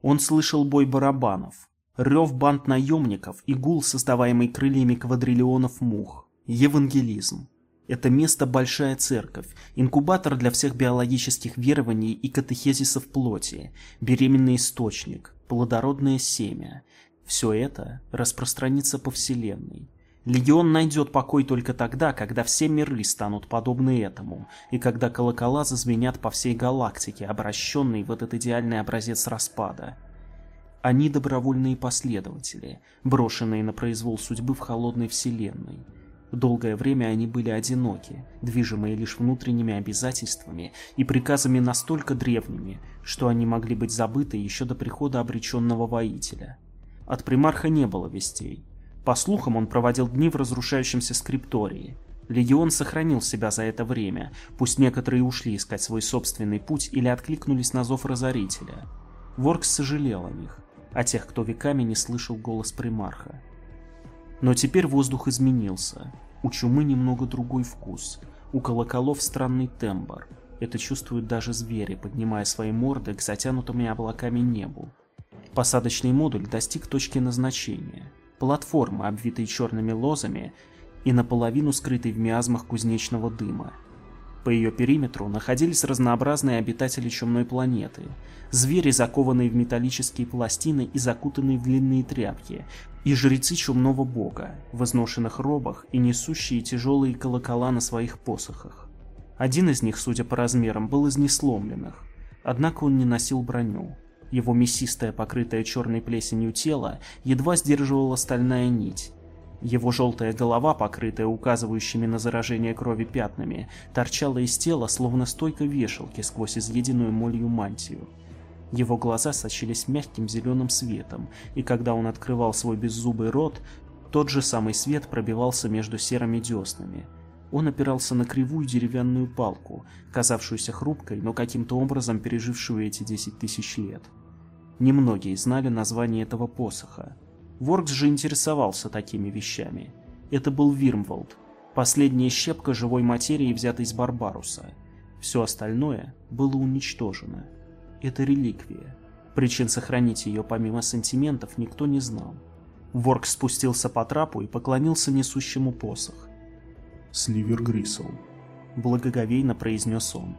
Он слышал бой барабанов, рев банд наемников и гул, создаваемый крыльями квадриллионов мух, евангелизм. Это место большая церковь, инкубатор для всех биологических верований и катехезисов плоти, беременный источник, плодородное семя. Все это распространится по Вселенной. Легион найдет покой только тогда, когда все миры станут подобны этому, и когда колокола зазвенят по всей галактике, обращенной в этот идеальный образец распада. Они добровольные последователи, брошенные на произвол судьбы в холодной Вселенной. Долгое время они были одиноки, движимые лишь внутренними обязательствами и приказами настолько древними, что они могли быть забыты еще до прихода обреченного воителя. От примарха не было вестей. По слухам, он проводил дни в разрушающемся скриптории. Легион сохранил себя за это время, пусть некоторые ушли искать свой собственный путь или откликнулись на зов Разорителя. Воркс сожалел о них, о тех, кто веками не слышал голос примарха. Но теперь воздух изменился. У чумы немного другой вкус. У колоколов странный тембр. Это чувствуют даже звери, поднимая свои морды к затянутыми облаками небу. Посадочный модуль достиг точки назначения. Платформа, обвитой черными лозами и наполовину скрытой в миазмах кузнечного дыма. По ее периметру находились разнообразные обитатели чумной планеты. Звери, закованные в металлические пластины и закутанные в длинные тряпки, и жрецы чумного бога, в изношенных робах и несущие тяжелые колокола на своих посохах. Один из них, судя по размерам, был из несломленных, однако он не носил броню. Его мясистое, покрытое черной плесенью тело едва сдерживала стальная нить, его желтая голова, покрытая указывающими на заражение крови пятнами, торчала из тела, словно стойка вешалки сквозь изъеденную молью мантию. Его глаза сочились мягким зеленым светом, и когда он открывал свой беззубый рот, тот же самый свет пробивался между серыми деснами. Он опирался на кривую деревянную палку, казавшуюся хрупкой, но каким-то образом пережившую эти десять тысяч лет. Немногие знали название этого посоха. Воркс же интересовался такими вещами. Это был Вирмволд, последняя щепка живой материи, взятой из Барбаруса. Все остальное было уничтожено. Это реликвия. Причин сохранить ее помимо сантиментов никто не знал. Ворк спустился по трапу и поклонился несущему посох. «Сливер Грисел», — благоговейно произнес он.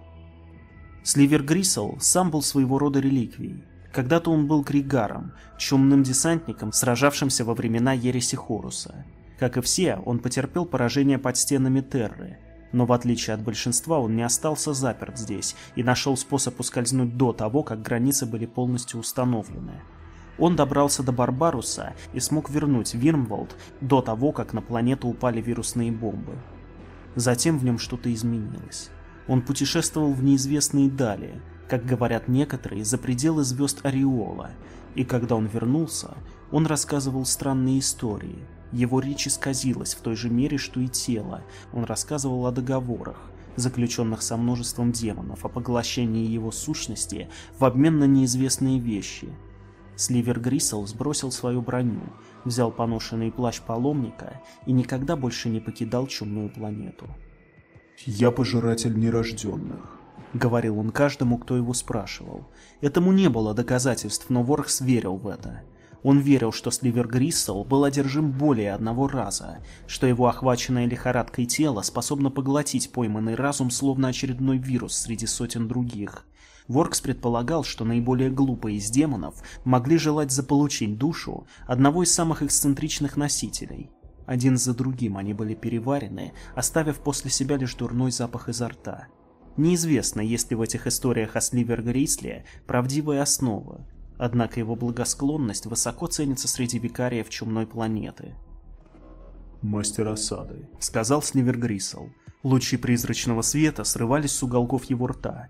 Сливер Грисел сам был своего рода реликвией. Когда-то он был Кригаром, чумным десантником, сражавшимся во времена ереси Хоруса. Как и все, он потерпел поражение под стенами Терры, но в отличие от большинства он не остался заперт здесь и нашел способ ускользнуть до того, как границы были полностью установлены. Он добрался до Барбаруса и смог вернуть Вирмволд до того, как на планету упали вирусные бомбы. Затем в нем что-то изменилось. Он путешествовал в неизвестные дали, как говорят некоторые, за пределы звезд Ореола, и когда он вернулся, он рассказывал странные истории. Его речь исказилась в той же мере, что и тело. Он рассказывал о договорах, заключенных со множеством демонов, о поглощении его сущности в обмен на неизвестные вещи. Сливер Грисел сбросил свою броню, взял поношенный плащ паломника и никогда больше не покидал чумную планету. «Я пожиратель нерожденных», говорил он каждому, кто его спрашивал. Этому не было доказательств, но Ворхс верил в это. Он верил, что Сливер Гриссел был одержим более одного раза, что его охваченное лихорадкой тело способно поглотить пойманный разум словно очередной вирус среди сотен других. Воркс предполагал, что наиболее глупые из демонов могли желать заполучить душу одного из самых эксцентричных носителей. Один за другим они были переварены, оставив после себя лишь дурной запах изо рта. Неизвестно, есть ли в этих историях о Сливер Грейсле правдивая основа, однако его благосклонность высоко ценится среди викариев чумной планеты. «Мастер осады», — сказал Сливер Грисел. Лучи призрачного света срывались с уголков его рта.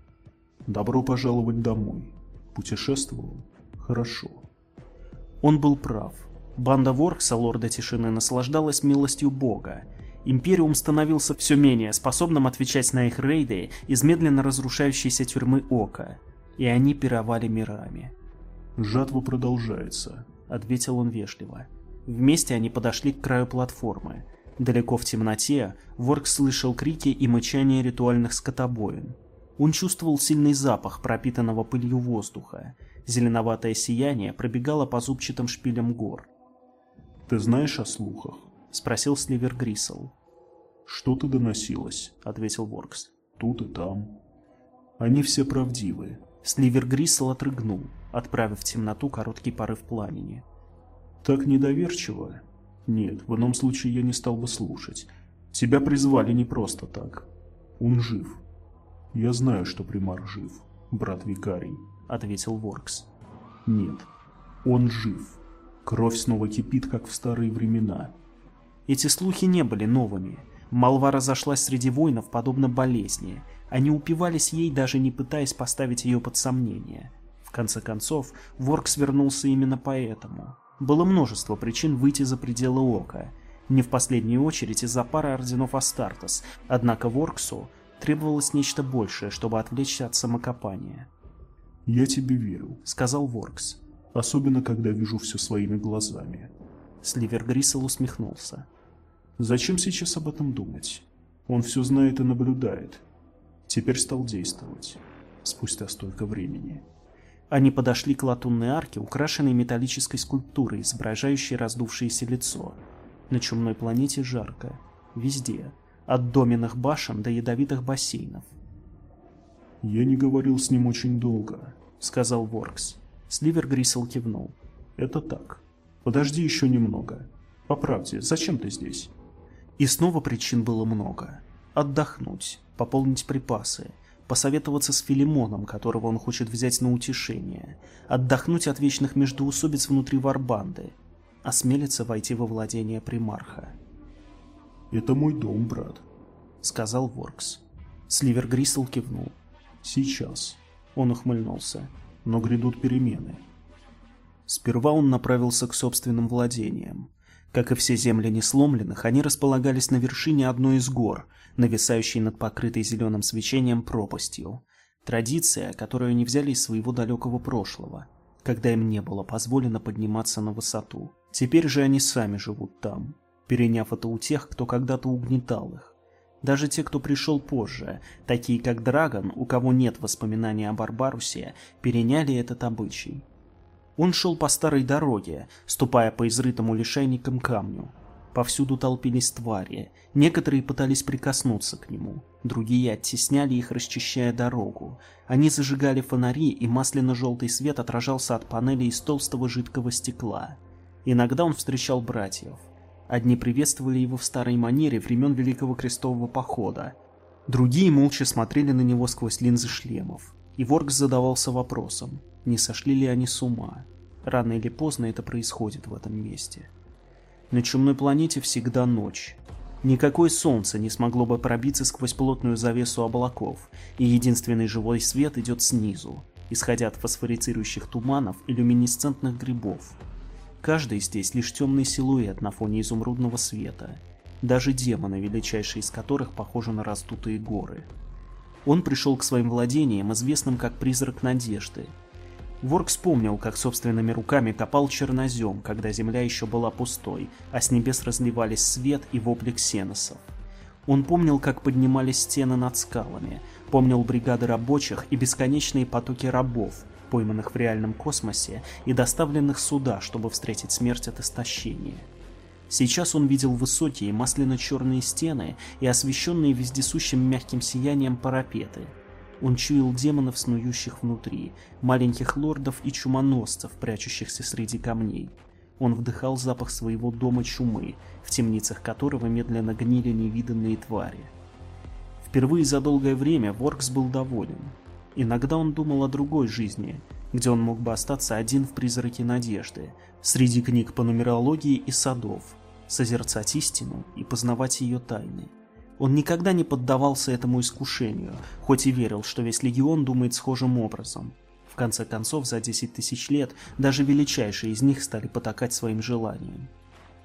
«Добро пожаловать домой. Путешествовал? Хорошо». Он был прав. Банда Воркса, Лорда Тишины, наслаждалась милостью Бога. Империум становился все менее способным отвечать на их рейды из медленно разрушающейся тюрьмы Ока, и они пировали мирами. «Жатва продолжается», — ответил он вежливо. Вместе они подошли к краю платформы. Далеко в темноте Ворк слышал крики и мычание ритуальных скотобоин. Он чувствовал сильный запах пропитанного пылью воздуха. Зеленоватое сияние пробегало по зубчатым шпилям гор. «Ты знаешь о слухах?» — спросил Сливер Грисел. «Что-то доносилось», — ответил Воркс. «Тут и там. Они все правдивы». Сливер Грисел отрыгнул, отправив в темноту короткий порыв пламени. «Так недоверчиво?» «Нет, в ином случае я не стал бы слушать. Тебя призвали не просто так. Он жив. Я знаю, что примар жив, брат Викарий», — ответил Воркс. «Нет, он жив. Кровь снова кипит, как в старые времена». Эти слухи не были новыми. Молва разошлась среди воинов, подобно болезни. Они упивались ей, даже не пытаясь поставить ее под сомнение. В конце концов, Воркс вернулся именно поэтому. Было множество причин выйти за пределы Ока. Не в последнюю очередь из-за пары орденов Астартес, однако Ворксу требовалось нечто большее, чтобы отвлечься от самокопания. «Я тебе верю», — сказал Воркс. «Особенно, когда вижу все своими глазами». Сливер Грисел усмехнулся. «Зачем сейчас об этом думать? Он все знает и наблюдает. Теперь стал действовать. Спустя столько времени». Они подошли к латунной арке, украшенной металлической скульптурой, изображающей раздувшееся лицо. На чумной планете жарко. Везде. От доменных башен до ядовитых бассейнов. «Я не говорил с ним очень долго», — сказал Воркс. Сливер Грисел кивнул. «Это так. Подожди еще немного. По правде, зачем ты здесь?» И снова причин было много. Отдохнуть, пополнить припасы — посоветоваться с Филимоном, которого он хочет взять на утешение, отдохнуть от вечных междоусобиц внутри Варбанды, осмелиться войти во владение примарха. «Это мой дом, брат», — сказал Воркс. Сливер Грисел кивнул. «Сейчас». Он ухмыльнулся. «Но грядут перемены». Сперва он направился к собственным владениям. Как и все земли несломленных, они располагались на вершине одной из гор, нависающей над покрытой зеленым свечением пропастью. Традиция, которую они взяли из своего далекого прошлого, когда им не было позволено подниматься на высоту. Теперь же они сами живут там, переняв это у тех, кто когда-то угнетал их. Даже те, кто пришел позже, такие как Драгон, у кого нет воспоминаний о Барбарусе, переняли этот обычай. Он шел по старой дороге, ступая по изрытому лишайникам камню. Повсюду толпились твари, некоторые пытались прикоснуться к нему, другие оттесняли их, расчищая дорогу. Они зажигали фонари, и масляно-желтый свет отражался от панелей из толстого жидкого стекла. Иногда он встречал братьев. Одни приветствовали его в старой манере времен Великого Крестового Похода, другие молча смотрели на него сквозь линзы шлемов. И Воркс задавался вопросом, не сошли ли они с ума. Рано или поздно это происходит в этом месте. На чумной планете всегда ночь. Никакое солнце не смогло бы пробиться сквозь плотную завесу облаков, и единственный живой свет идет снизу, исходя от фосфорицирующих туманов и люминесцентных грибов. Каждый здесь лишь темный силуэт на фоне изумрудного света. Даже демоны, величайшие из которых похожи на раздутые горы. Он пришел к своим владениям, известным как Призрак Надежды, Ворк вспомнил, как собственными руками копал чернозем, когда земля еще была пустой, а с небес разливались свет и вопли ксеносов. Он помнил, как поднимались стены над скалами, помнил бригады рабочих и бесконечные потоки рабов, пойманных в реальном космосе и доставленных сюда, чтобы встретить смерть от истощения. Сейчас он видел высокие масляно-черные стены и освещенные вездесущим мягким сиянием парапеты. Он чуял демонов, снующих внутри, маленьких лордов и чумоносцев, прячущихся среди камней. Он вдыхал запах своего дома чумы, в темницах которого медленно гнили невиданные твари. Впервые за долгое время Воркс был доволен. Иногда он думал о другой жизни, где он мог бы остаться один в призраке надежды, среди книг по нумерологии и садов, созерцать истину и познавать ее тайны. Он никогда не поддавался этому искушению, хоть и верил, что весь легион думает схожим образом. В конце концов, за 10 тысяч лет даже величайшие из них стали потакать своим желаниям.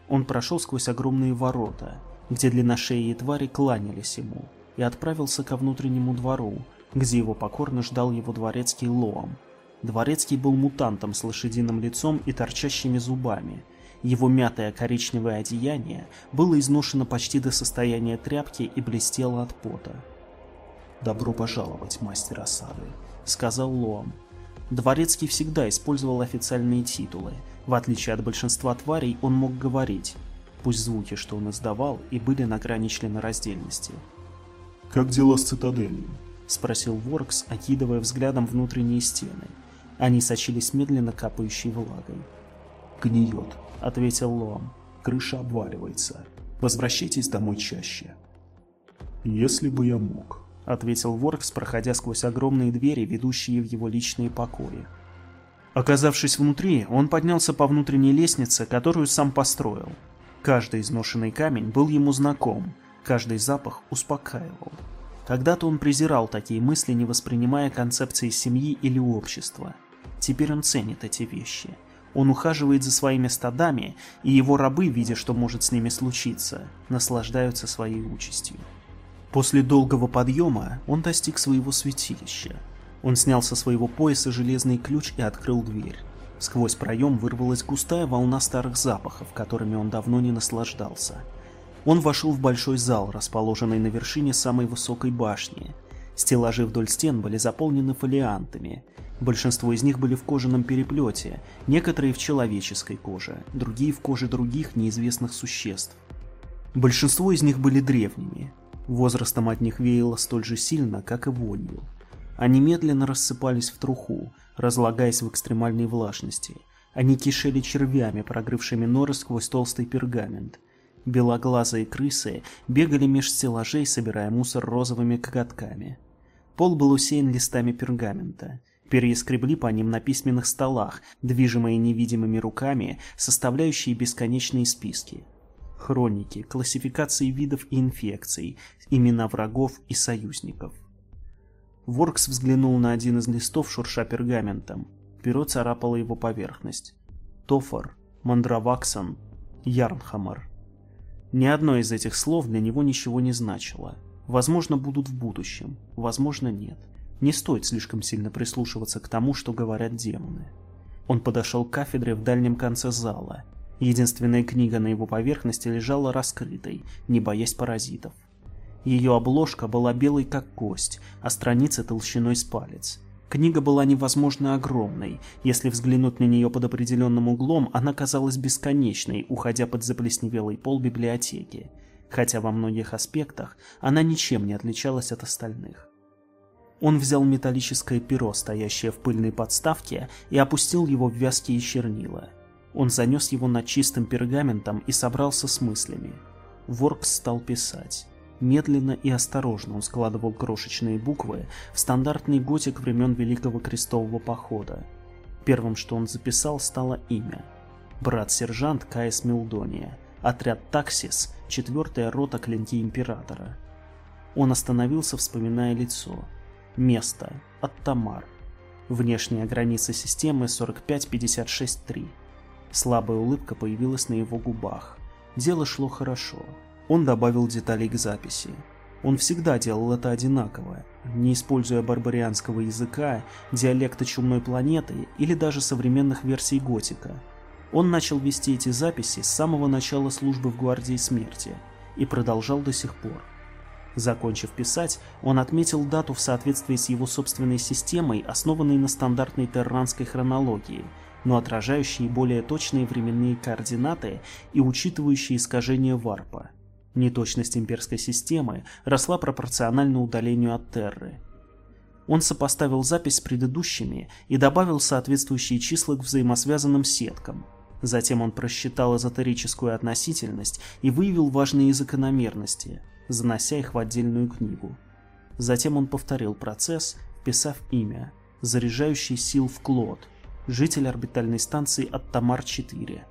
Он прошел сквозь огромные ворота, где длинношеи и твари кланялись ему, и отправился ко внутреннему двору, где его покорно ждал его дворецкий Лоам. Дворецкий был мутантом с лошадиным лицом и торчащими зубами, его мятое коричневое одеяние было изношено почти до состояния тряпки и блестело от пота. «Добро пожаловать, мастер осады», — сказал Лоам. Дворецкий всегда использовал официальные титулы. В отличие от большинства тварей, он мог говорить, пусть звуки, что он издавал, и были на грани членораздельности. «Как дела с цитаделью?» — спросил Воркс, окидывая взглядом внутренние стены. Они сочились медленно капающей влагой. «Гниет», — ответил Лоам. «Крыша обваливается. Возвращайтесь домой чаще». «Если бы я мог», — ответил Воркс, проходя сквозь огромные двери, ведущие в его личные покои. Оказавшись внутри, он поднялся по внутренней лестнице, которую сам построил. Каждый изношенный камень был ему знаком, каждый запах успокаивал. Когда-то он презирал такие мысли, не воспринимая концепции семьи или общества. Теперь он ценит эти вещи — он ухаживает за своими стадами, и его рабы, видя, что может с ними случиться, наслаждаются своей участью. После долгого подъема он достиг своего святилища. Он снял со своего пояса железный ключ и открыл дверь. Сквозь проем вырвалась густая волна старых запахов, которыми он давно не наслаждался. Он вошел в большой зал, расположенный на вершине самой высокой башни. Стеллажи вдоль стен были заполнены фолиантами, Большинство из них были в кожаном переплете, некоторые в человеческой коже, другие в коже других неизвестных существ. Большинство из них были древними. Возрастом от них веяло столь же сильно, как и вонью. Они медленно рассыпались в труху, разлагаясь в экстремальной влажности. Они кишели червями, прогрывшими норы сквозь толстый пергамент. Белоглазые крысы бегали меж стеллажей, собирая мусор розовыми коготками. Пол был усеян листами пергамента. Перья скребли по ним на письменных столах, движимые невидимыми руками, составляющие бесконечные списки. Хроники, классификации видов и инфекций, имена врагов и союзников. Воркс взглянул на один из листов, шурша пергаментом. Перо царапало его поверхность. Тофор, Мандраваксон, Ярнхамар. Ни одно из этих слов для него ничего не значило. Возможно, будут в будущем, возможно, нет. Не стоит слишком сильно прислушиваться к тому, что говорят демоны. Он подошел к кафедре в дальнем конце зала. Единственная книга на его поверхности лежала раскрытой, не боясь паразитов. Ее обложка была белой как кость, а страницы толщиной с палец. Книга была невозможно огромной. Если взглянуть на нее под определенным углом, она казалась бесконечной, уходя под заплесневелый пол библиотеки. Хотя во многих аспектах она ничем не отличалась от остальных. Он взял металлическое перо, стоящее в пыльной подставке, и опустил его в вязкие чернила. Он занес его над чистым пергаментом и собрался с мыслями. Воркс стал писать. Медленно и осторожно он складывал крошечные буквы в стандартный готик времен Великого Крестового Похода. Первым, что он записал, стало имя. Брат-сержант Каэс Милдония, отряд Таксис, четвертая рота клинки Императора. Он остановился, вспоминая лицо. Место. Оттамар. Внешняя граница системы 45-56-3. Слабая улыбка появилась на его губах. Дело шло хорошо. Он добавил деталей к записи. Он всегда делал это одинаково, не используя барбарианского языка, диалекта чумной планеты или даже современных версий готика. Он начал вести эти записи с самого начала службы в Гвардии Смерти и продолжал до сих пор. Закончив писать, он отметил дату в соответствии с его собственной системой, основанной на стандартной терранской хронологии, но отражающей более точные временные координаты и учитывающие искажения варпа. Неточность имперской системы росла пропорционально удалению от Терры. Он сопоставил запись с предыдущими и добавил соответствующие числа к взаимосвязанным сеткам. Затем он просчитал эзотерическую относительность и выявил важные закономерности, занося их в отдельную книгу. Затем он повторил процесс, вписав имя, заряжающий сил в Клод, житель орбитальной станции от Тамар-4.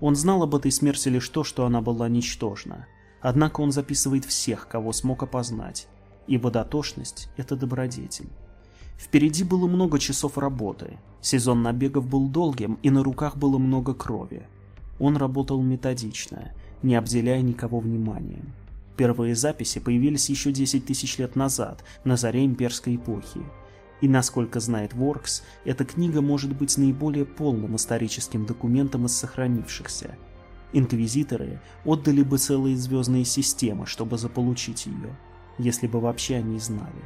Он знал об этой смерти лишь то, что она была ничтожна. Однако он записывает всех, кого смог опознать, ибо дотошность – это добродетель. Впереди было много часов работы. Сезон набегов был долгим, и на руках было много крови. Он работал методично, не обделяя никого вниманием. Первые записи появились еще 10 тысяч лет назад, на заре имперской эпохи. И насколько знает Воркс, эта книга может быть наиболее полным историческим документом из сохранившихся. Инквизиторы отдали бы целые звездные системы, чтобы заполучить ее, если бы вообще они знали.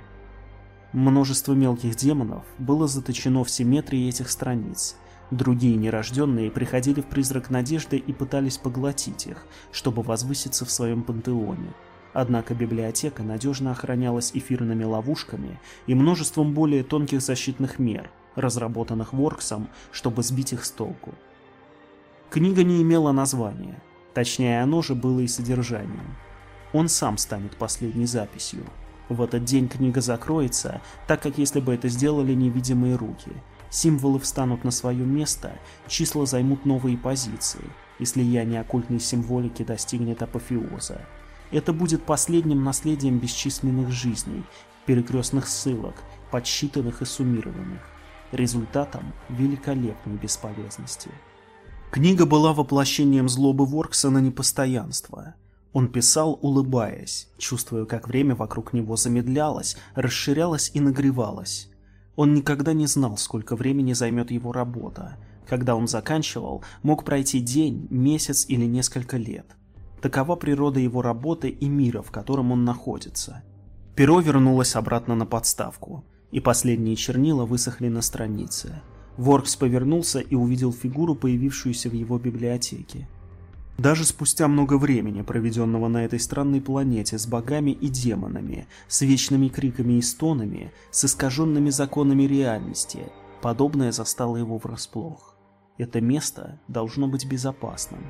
Множество мелких демонов было заточено в симметрии этих страниц. Другие нерожденные приходили в призрак надежды и пытались поглотить их, чтобы возвыситься в своем пантеоне. Однако библиотека надежно охранялась эфирными ловушками и множеством более тонких защитных мер, разработанных Ворксом, чтобы сбить их с толку. Книга не имела названия, точнее оно же было и содержанием. Он сам станет последней записью, в этот день книга закроется, так как если бы это сделали невидимые руки. Символы встанут на свое место, числа займут новые позиции, и слияние оккультной символики достигнет апофеоза. Это будет последним наследием бесчисленных жизней, перекрестных ссылок, подсчитанных и суммированных. Результатом великолепной бесполезности. Книга была воплощением злобы Воркса на непостоянство – он писал, улыбаясь, чувствуя, как время вокруг него замедлялось, расширялось и нагревалось. Он никогда не знал, сколько времени займет его работа. Когда он заканчивал, мог пройти день, месяц или несколько лет. Такова природа его работы и мира, в котором он находится. Перо вернулось обратно на подставку, и последние чернила высохли на странице. Воркс повернулся и увидел фигуру, появившуюся в его библиотеке. Даже спустя много времени, проведенного на этой странной планете с богами и демонами, с вечными криками и стонами, с искаженными законами реальности, подобное застало его врасплох. Это место должно быть безопасным.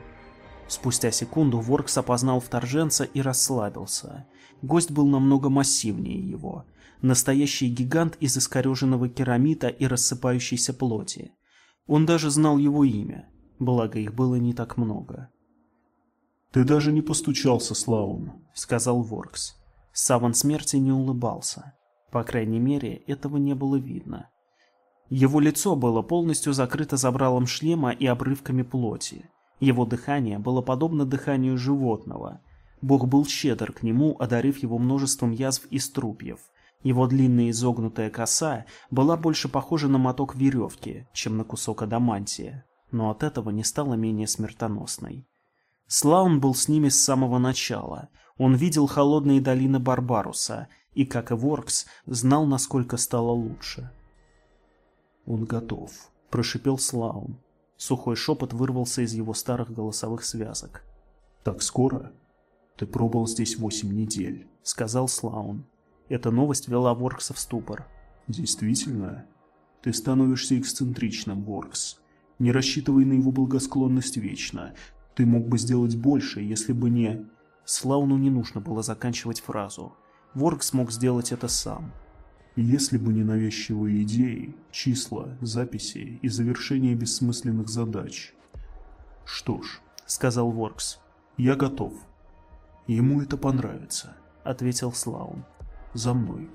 Спустя секунду Воркс опознал вторженца и расслабился. Гость был намного массивнее его. Настоящий гигант из искореженного керамита и рассыпающейся плоти. Он даже знал его имя, благо их было не так много. «Ты даже не постучался, Слаун», — сказал Воркс. Саван смерти не улыбался. По крайней мере, этого не было видно. Его лицо было полностью закрыто забралом шлема и обрывками плоти. Его дыхание было подобно дыханию животного. Бог был щедр к нему, одарив его множеством язв и струпьев. Его длинная изогнутая коса была больше похожа на моток веревки, чем на кусок адамантия, но от этого не стала менее смертоносной. Слаун был с ними с самого начала. Он видел холодные долины Барбаруса и, как и Воркс, знал, насколько стало лучше. «Он готов», — прошипел Слаун. Сухой шепот вырвался из его старых голосовых связок. «Так скоро? Ты пробыл здесь восемь недель», — сказал Слаун. Эта новость вела Воркса в ступор. «Действительно? Ты становишься эксцентричным, Воркс. Не рассчитывай на его благосклонность вечно. Ты мог бы сделать больше, если бы не... Слауну не нужно было заканчивать фразу. Ворк смог сделать это сам. Если бы не навязчивые идеи, числа, записи и завершение бессмысленных задач. Что ж, сказал Воркс, я готов. Ему это понравится, ответил Слаун. За мной.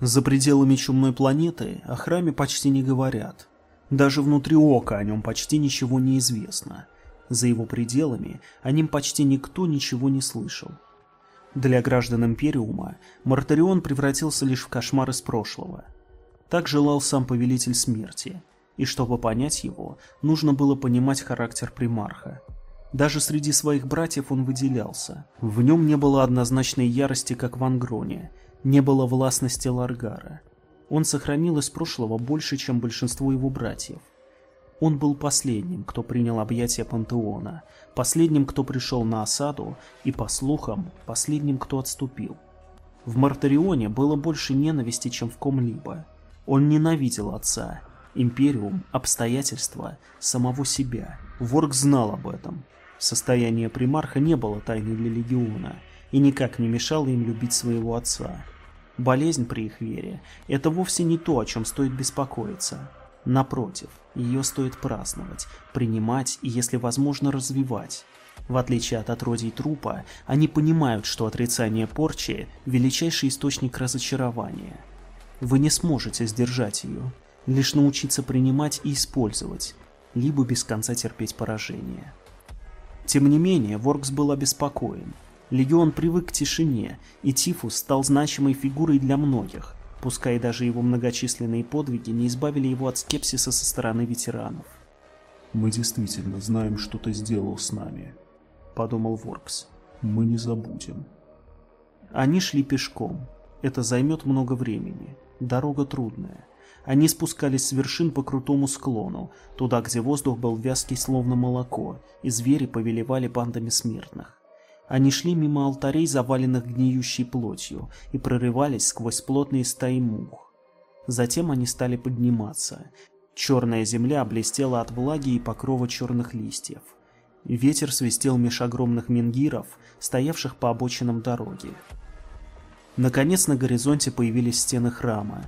За пределами чумной планеты о храме почти не говорят. Даже внутри ока о нем почти ничего не известно. За его пределами о нем почти никто ничего не слышал. Для граждан Империума Мартарион превратился лишь в кошмар из прошлого. Так желал сам Повелитель Смерти, и чтобы понять его, нужно было понимать характер примарха. Даже среди своих братьев он выделялся. В нем не было однозначной ярости, как в Ангроне, не было властности Ларгара. Он сохранил из прошлого больше, чем большинство его братьев – он был последним, кто принял объятия пантеона, последним, кто пришел на осаду и, по слухам, последним, кто отступил. В Мартарионе было больше ненависти, чем в ком-либо. Он ненавидел отца, империум, обстоятельства, самого себя. Ворк знал об этом. Состояние примарха не было тайной для легиона и никак не мешало им любить своего отца. Болезнь при их вере – это вовсе не то, о чем стоит беспокоиться. Напротив, ее стоит праздновать, принимать и, если возможно, развивать. В отличие от отродий трупа, они понимают, что отрицание порчи – величайший источник разочарования. Вы не сможете сдержать ее, лишь научиться принимать и использовать, либо без конца терпеть поражение. Тем не менее, Воркс был обеспокоен – Легион привык к тишине, и Тифус стал значимой фигурой для многих, пускай даже его многочисленные подвиги не избавили его от скепсиса со стороны ветеранов. «Мы действительно знаем, что ты сделал с нами», — подумал Воркс. «Мы не забудем». Они шли пешком. Это займет много времени. Дорога трудная. Они спускались с вершин по крутому склону, туда, где воздух был вязкий, словно молоко, и звери повелевали бандами смертных. Они шли мимо алтарей, заваленных гниющей плотью, и прорывались сквозь плотные стаи мух. Затем они стали подниматься. Черная земля блестела от влаги и покрова черных листьев. Ветер свистел меж огромных менгиров, стоявших по обочинам дороги. Наконец на горизонте появились стены храма,